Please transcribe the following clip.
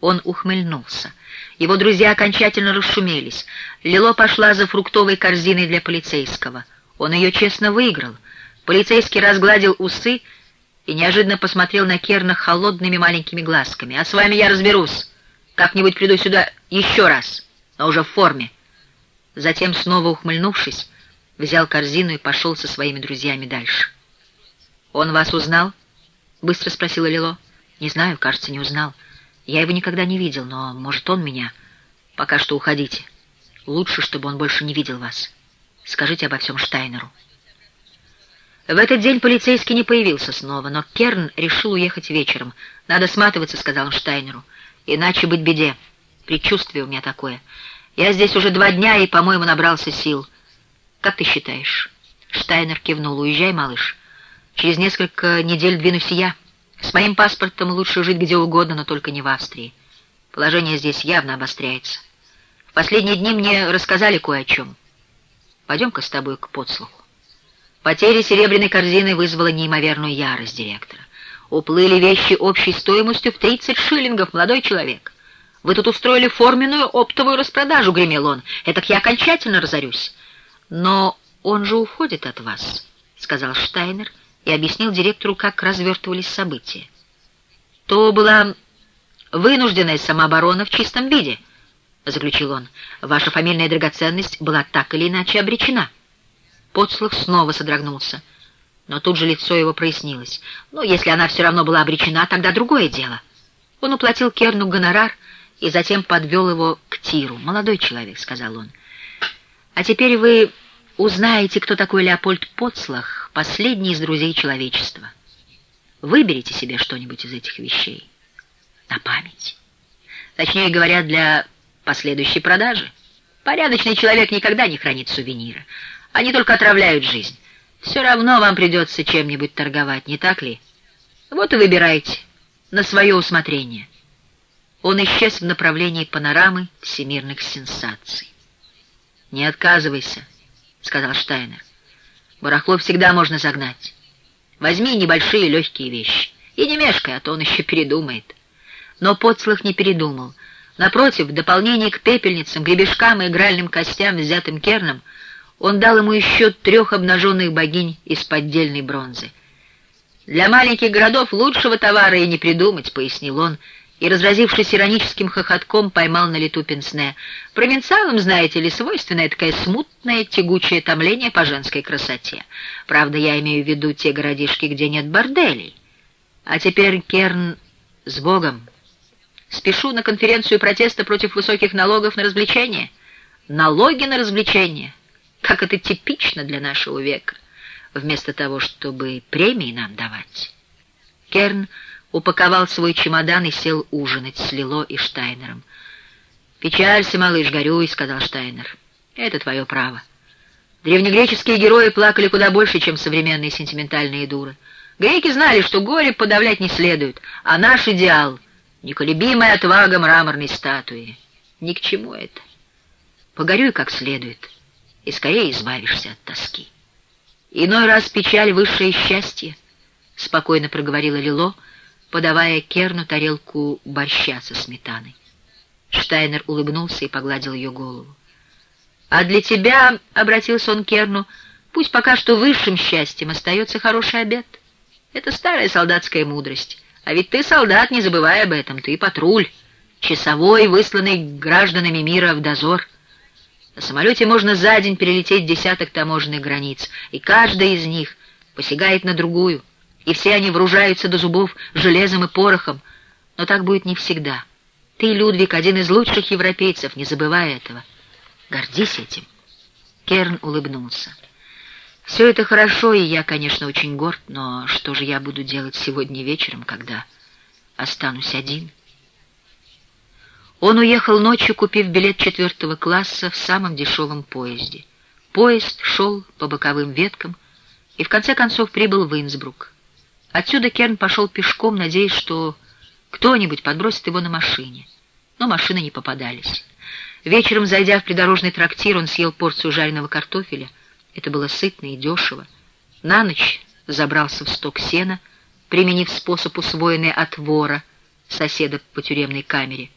Он ухмыльнулся. Его друзья окончательно расшумелись. Лило пошла за фруктовой корзиной для полицейского. Он ее честно выиграл. Полицейский разгладил усы и неожиданно посмотрел на Керна холодными маленькими глазками. «А с вами я разберусь. Как-нибудь приду сюда еще раз, но уже в форме». Затем, снова ухмыльнувшись, взял корзину и пошел со своими друзьями дальше. «Он вас узнал?» — быстро спросила Лило. «Не знаю, кажется, не узнал. Я его никогда не видел, но, может, он меня. Пока что уходите. Лучше, чтобы он больше не видел вас. Скажите обо всем Штайнеру». В этот день полицейский не появился снова, но Керн решил уехать вечером. «Надо сматываться», — сказал он Штайнеру. «Иначе быть беде. Предчувствие у меня такое. Я здесь уже два дня и, по-моему, набрался сил. Как ты считаешь?» Штайнер кивнул. «Уезжай, малыш. Через несколько недель двинусь я. С моим паспортом лучше жить где угодно, но только не в Австрии. Положение здесь явно обостряется. В последние дни мне рассказали кое о чем. Пойдем-ка с тобой к подслуху. Потеря серебряной корзины вызвала неимоверную ярость директора. Уплыли вещи общей стоимостью в 30 шиллингов, молодой человек. Вы тут устроили форменную оптовую распродажу, гремел он. Этак я окончательно разорюсь. Но он же уходит от вас, сказал Штайнер и объяснил директору, как развертывались события. То была вынужденная самооборона в чистом виде, заключил он. Ваша фамильная драгоценность была так или иначе обречена. Подслух снова содрогнулся. Но тут же лицо его прояснилось. Но если она все равно была обречена, тогда другое дело. Он уплатил Керну гонорар и затем подвел его к Тиру. «Молодой человек», — сказал он. «А теперь вы узнаете, кто такой Леопольд Подслах, последний из друзей человечества. Выберите себе что-нибудь из этих вещей. На память. Точнее говоря, для последующей продажи. Порядочный человек никогда не хранит сувениры. Они только отравляют жизнь. Все равно вам придется чем-нибудь торговать, не так ли? Вот и выбирайте на свое усмотрение. Он исчез в направлении панорамы всемирных сенсаций. «Не отказывайся», — сказал Штайнер. «Барахло всегда можно загнать. Возьми небольшие легкие вещи. И не мешкай, а то он еще передумает». Но подслых не передумал. Напротив, в дополнение к пепельницам, гребешкам и игральным костям, взятым Керном, он дал ему еще трех обнаженных богинь из поддельной бронзы. «Для маленьких городов лучшего товара и не придумать», — пояснил он, и, разразившись ироническим хохотком, поймал на лету пенсне. «Провинциалам, знаете ли, свойственное такое смутное, тягучее томление по женской красоте. Правда, я имею в виду те городишки, где нет борделей. А теперь, Керн, с Богом. Спешу на конференцию протеста против высоких налогов на развлечения. Налоги на развлечения как это типично для нашего века, вместо того, чтобы премии нам давать. Керн упаковал свой чемодан и сел ужинать с Лило и Штайнером. «Печалься, малыш, горюй», — сказал Штайнер. «Это твое право. Древнегреческие герои плакали куда больше, чем современные сентиментальные дуры. Греки знали, что горе подавлять не следует, а наш идеал — неколебимая отвага мраморной статуи. Ни к чему это. Погорюй как следует» и скорее избавишься от тоски. Иной раз печаль — высшее счастье, — спокойно проговорила Лило, подавая Керну тарелку борща со сметаной. Штайнер улыбнулся и погладил ее голову. «А для тебя, — обратился он к Керну, — пусть пока что высшим счастьем остается хороший обед. Это старая солдатская мудрость. А ведь ты солдат, не забывай об этом, ты патруль, часовой, высланный гражданами мира в дозор — на самолете можно за день перелететь десяток таможенных границ, и каждая из них посягает на другую, и все они вооружаются до зубов железом и порохом. Но так будет не всегда. Ты, Людвиг, один из лучших европейцев, не забывай этого. Гордись этим. Керн улыбнулся. Все это хорошо, и я, конечно, очень горд, но что же я буду делать сегодня вечером, когда останусь один?» Он уехал ночью, купив билет четвертого класса в самом дешевом поезде. Поезд шел по боковым веткам и в конце концов прибыл в Инсбрук. Отсюда Керн пошел пешком, надеясь, что кто-нибудь подбросит его на машине. Но машины не попадались. Вечером, зайдя в придорожный трактир, он съел порцию жареного картофеля. Это было сытно и дешево. На ночь забрался в сток сена, применив способ, усвоенный от вора — соседа по тюремной камере.